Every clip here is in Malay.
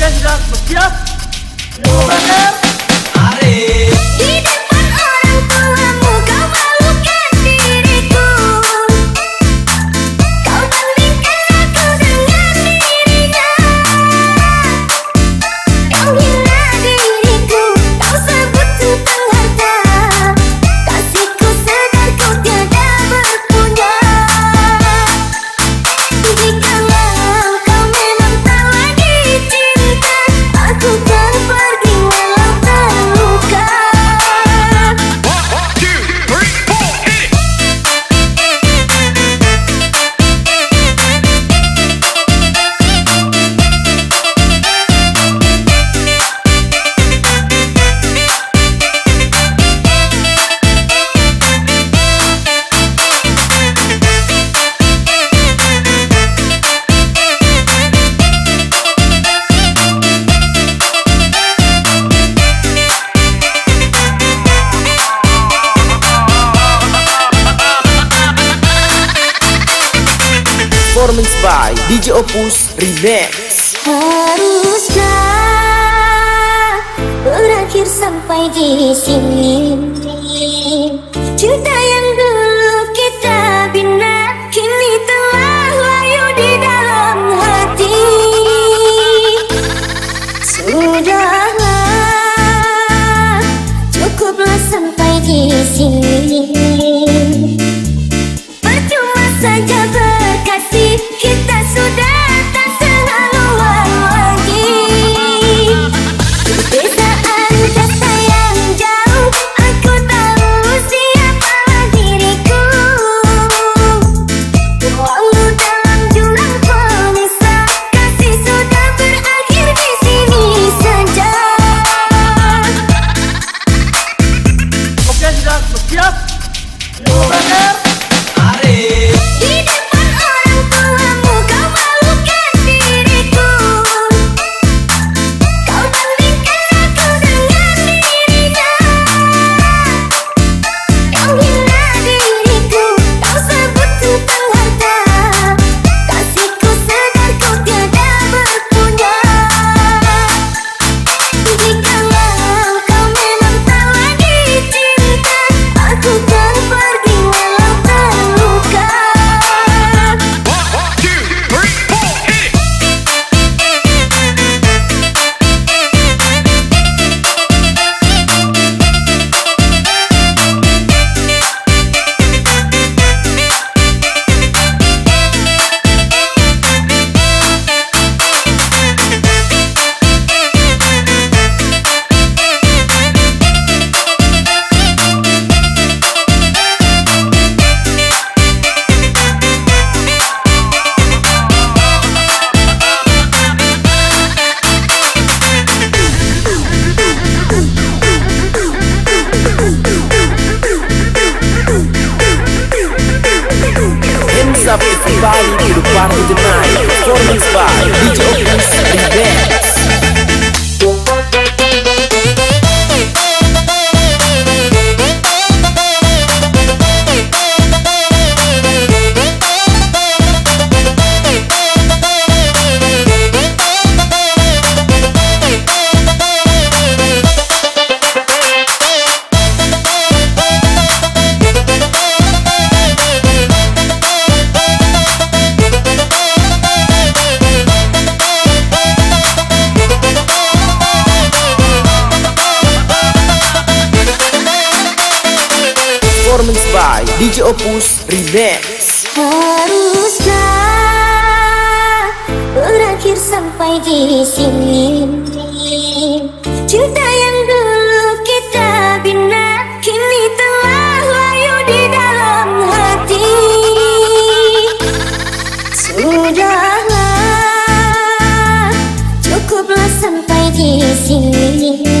Yes, that's the yes. Over there. Allez. Sudahlah Cukuplah sampai di sini.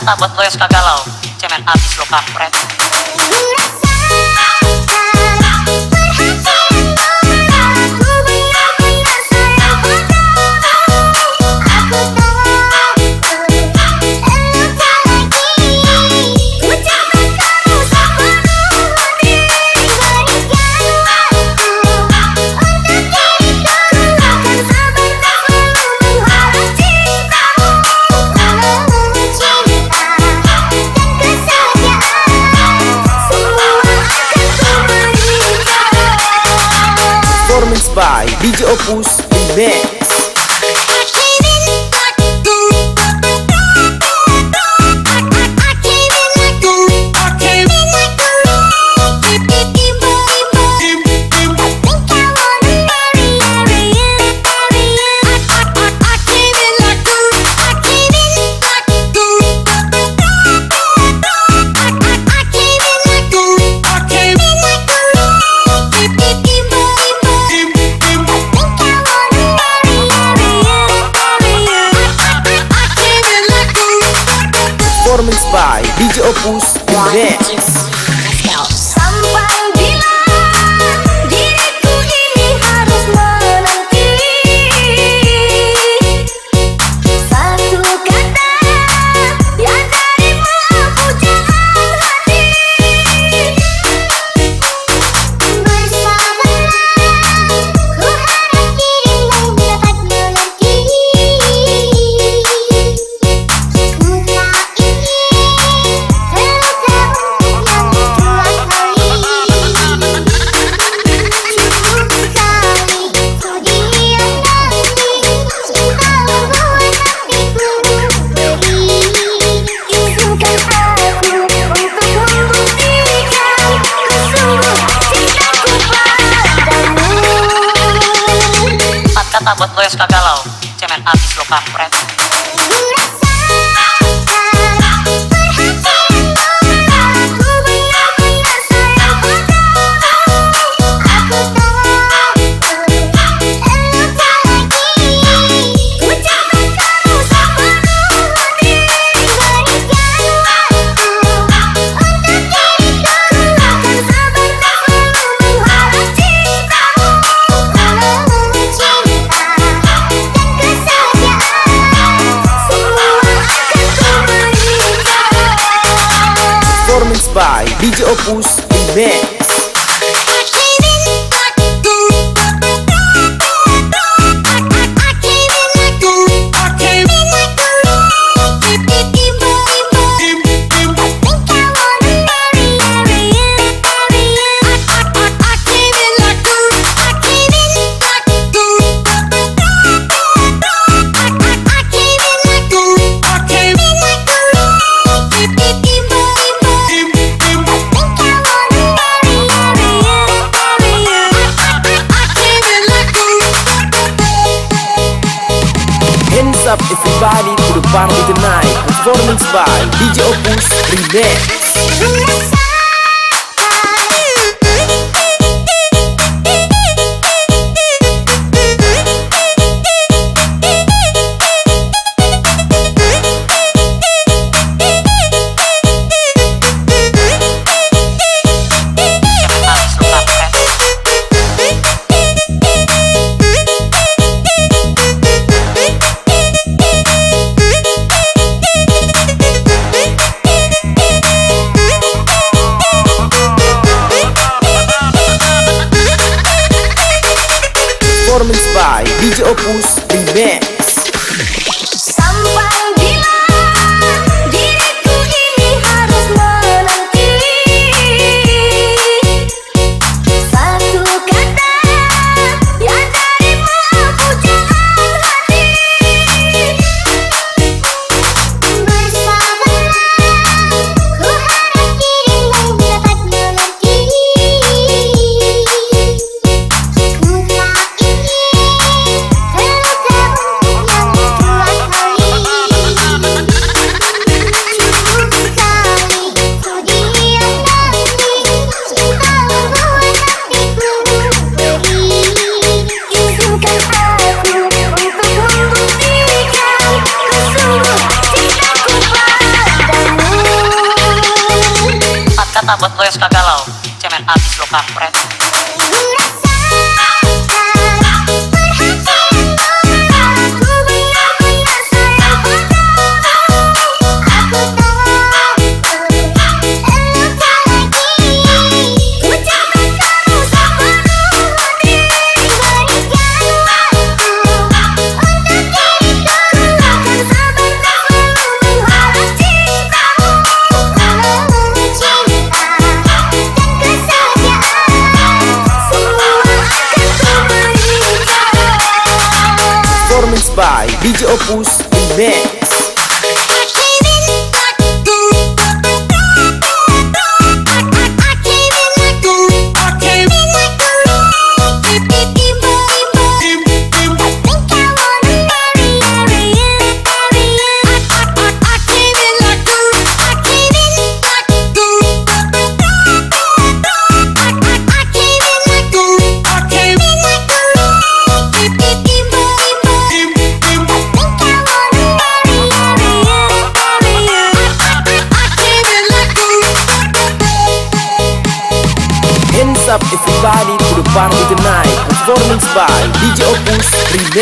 kata buat lo yang suka galau. Cemen abis lo kampret DJ Opus.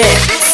this.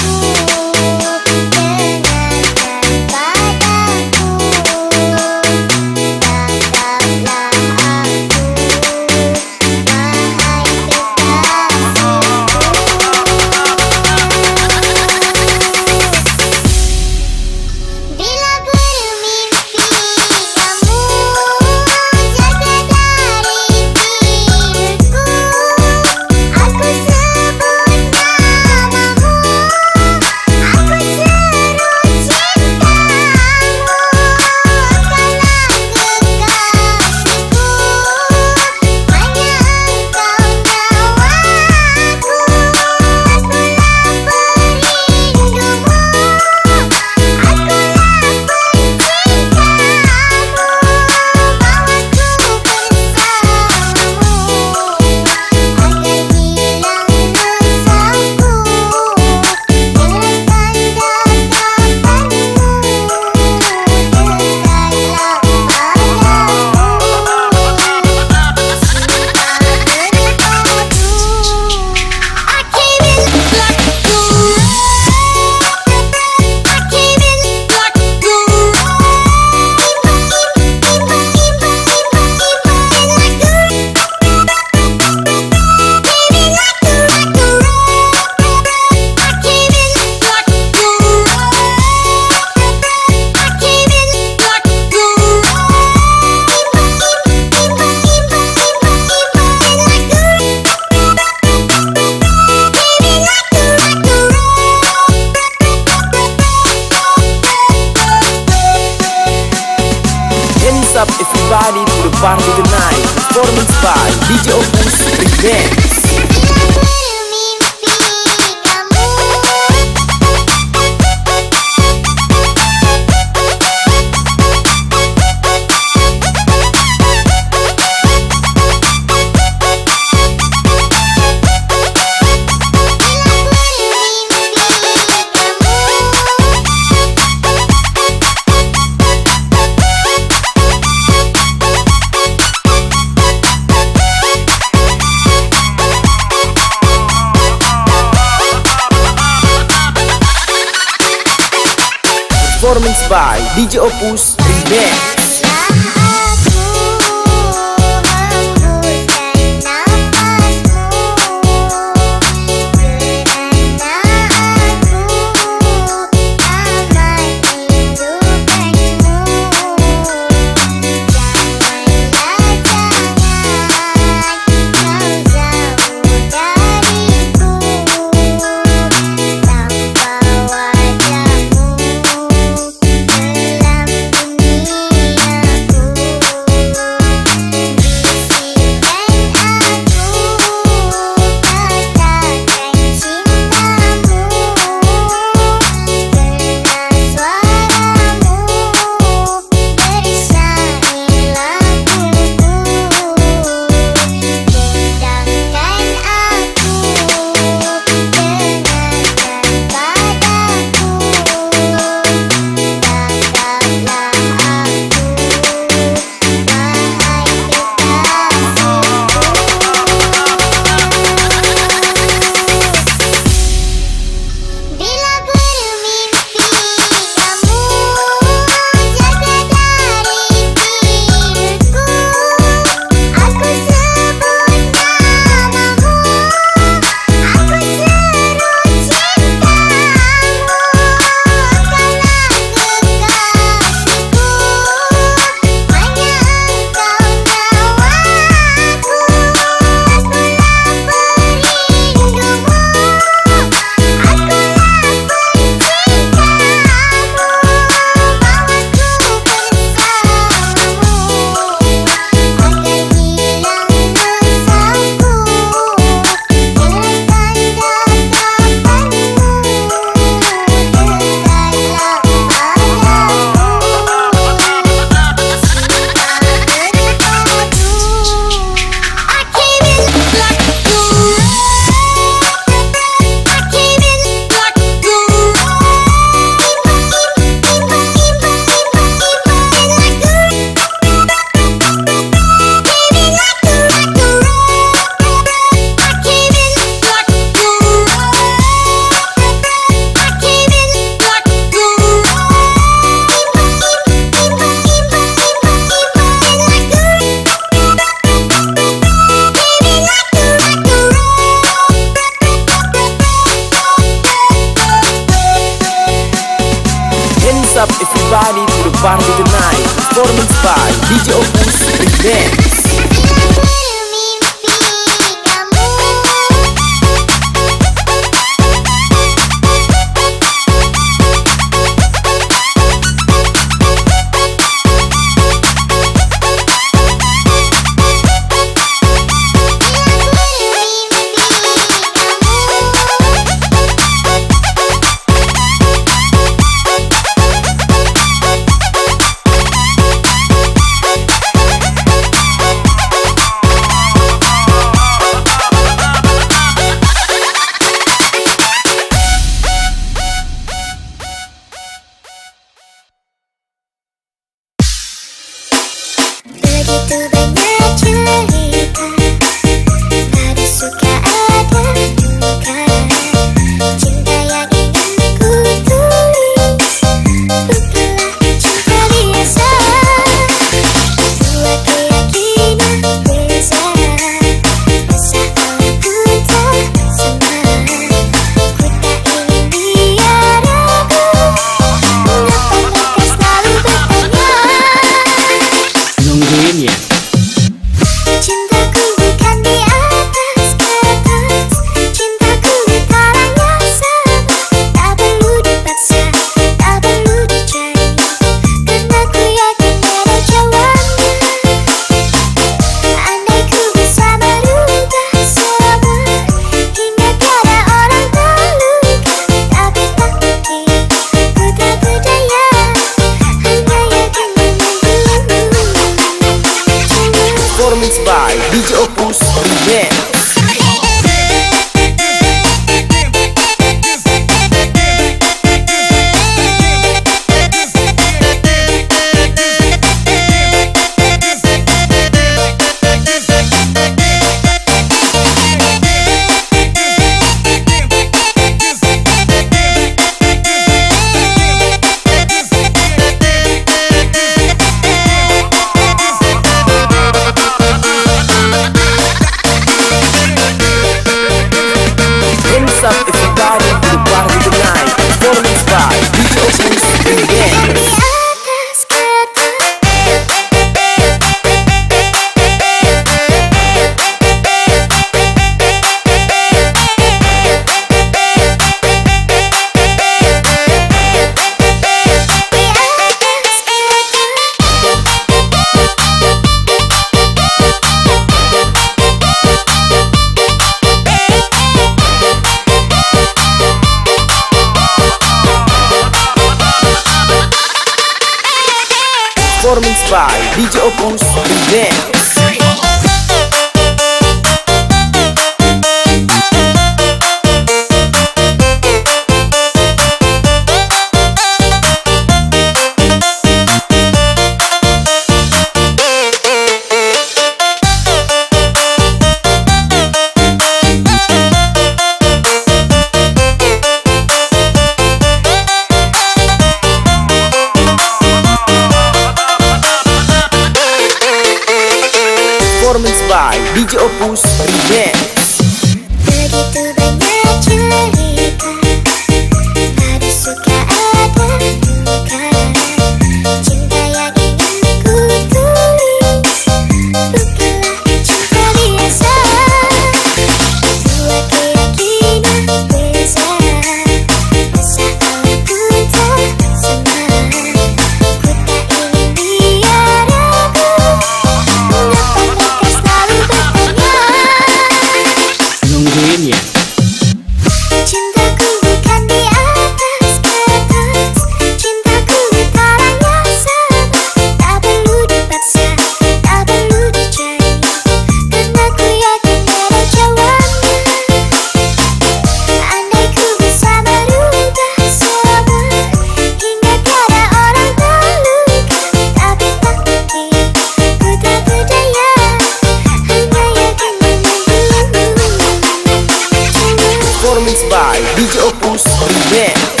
o som. Yeah.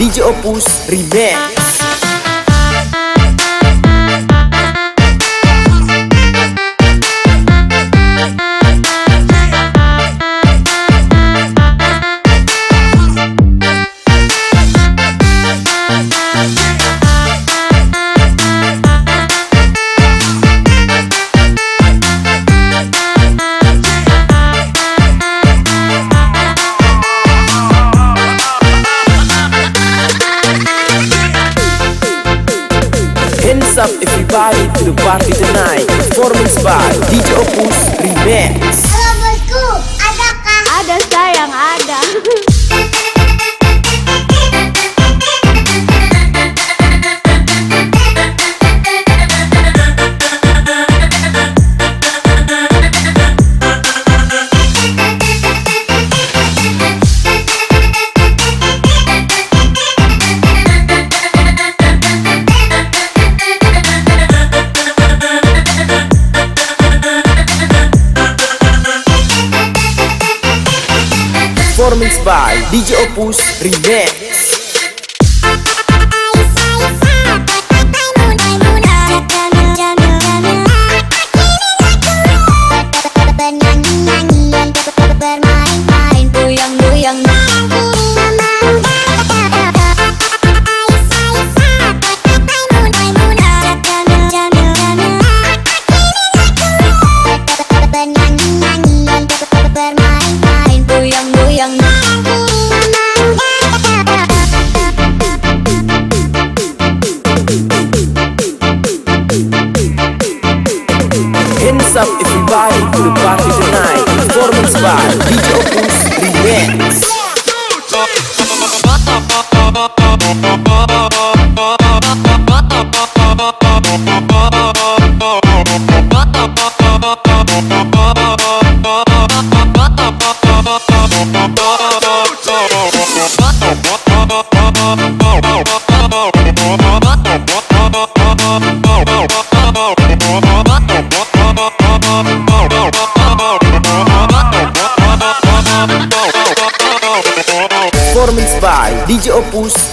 DJ Opus Remix.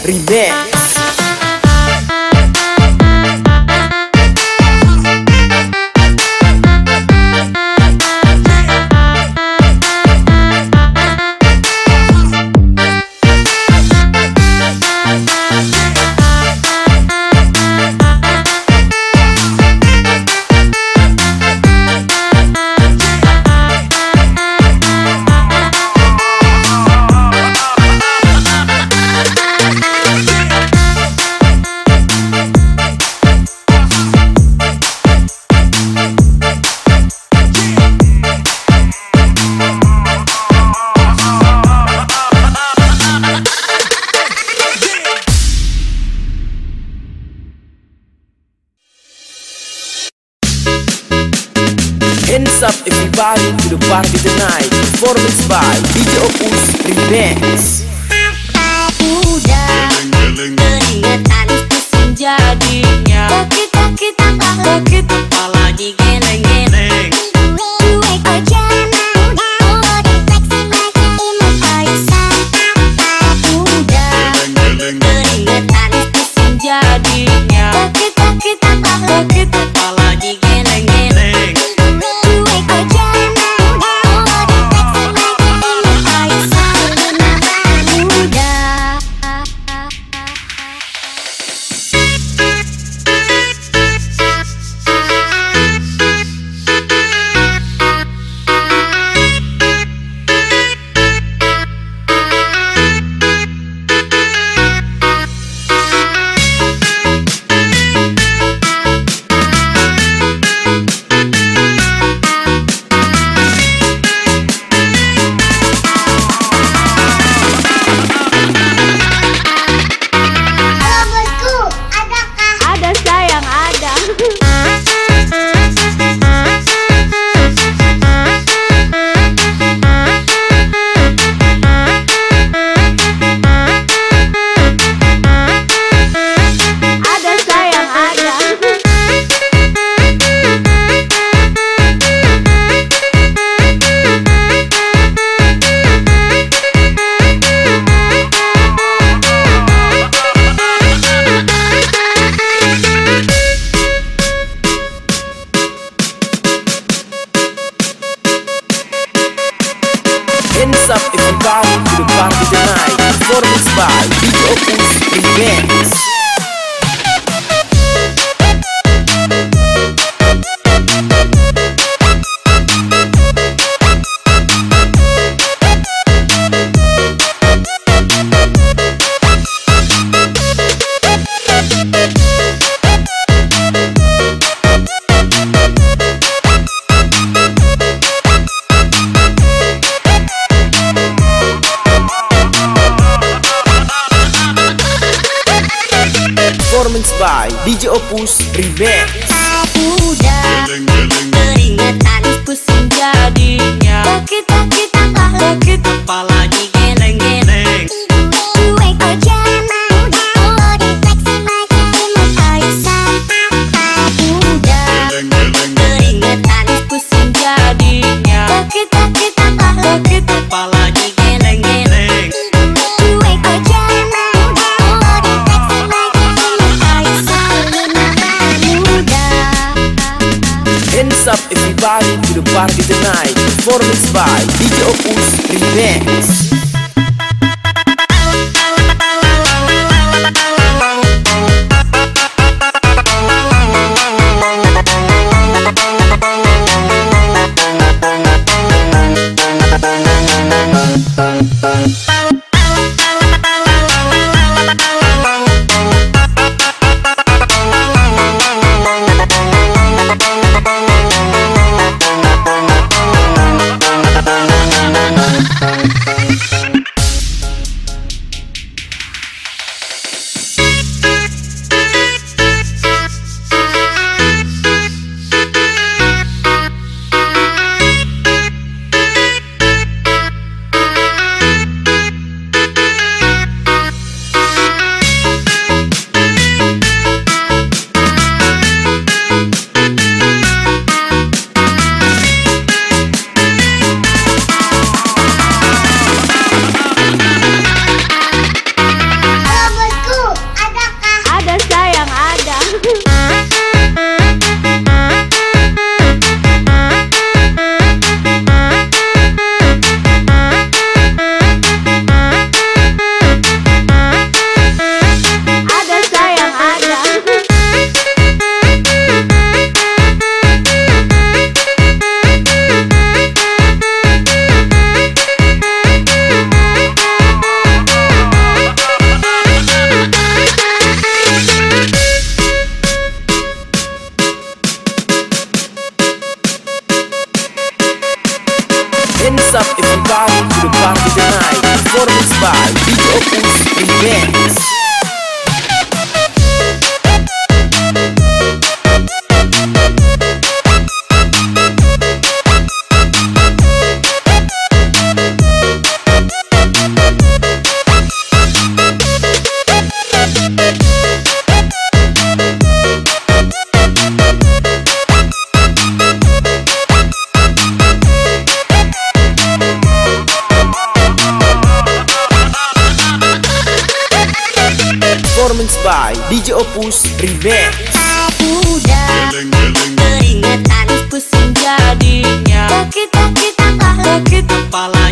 Remember be denied. Performance by DJ Opus Remix. Revenge DJ Opus Remix. Aku dah Teringat tanis pusing jadinya Sakit-sakit tak lah Sakit kepala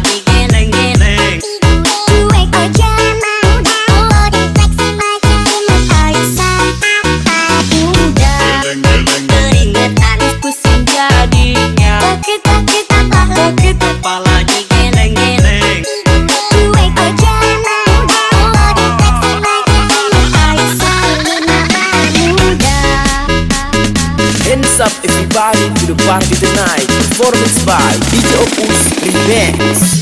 Party the Night, performance by DJ Opus Remix.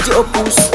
DJ Opus.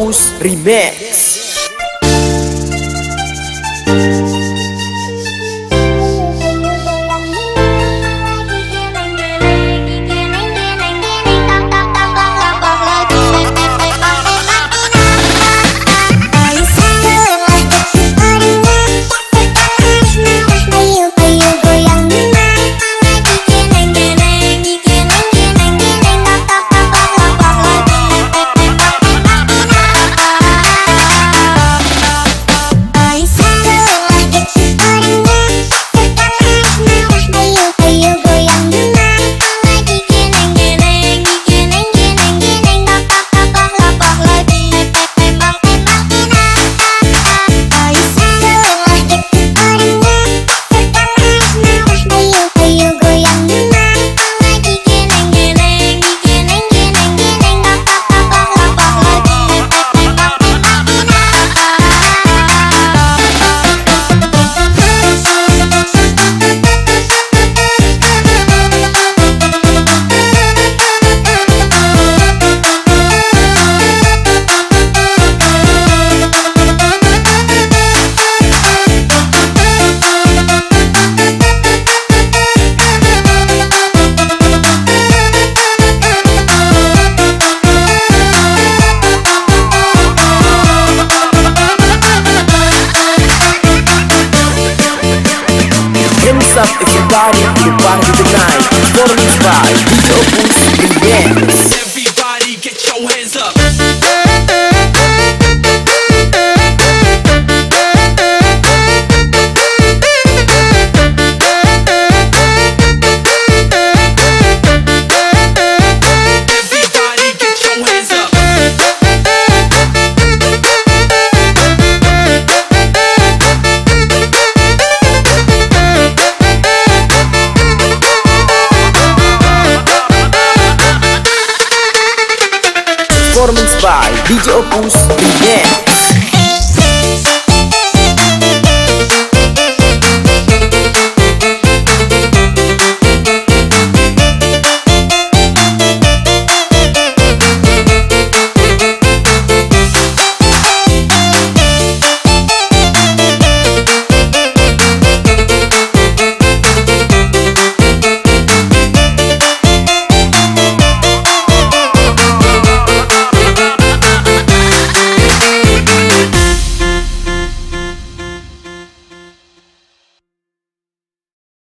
Campus Remix.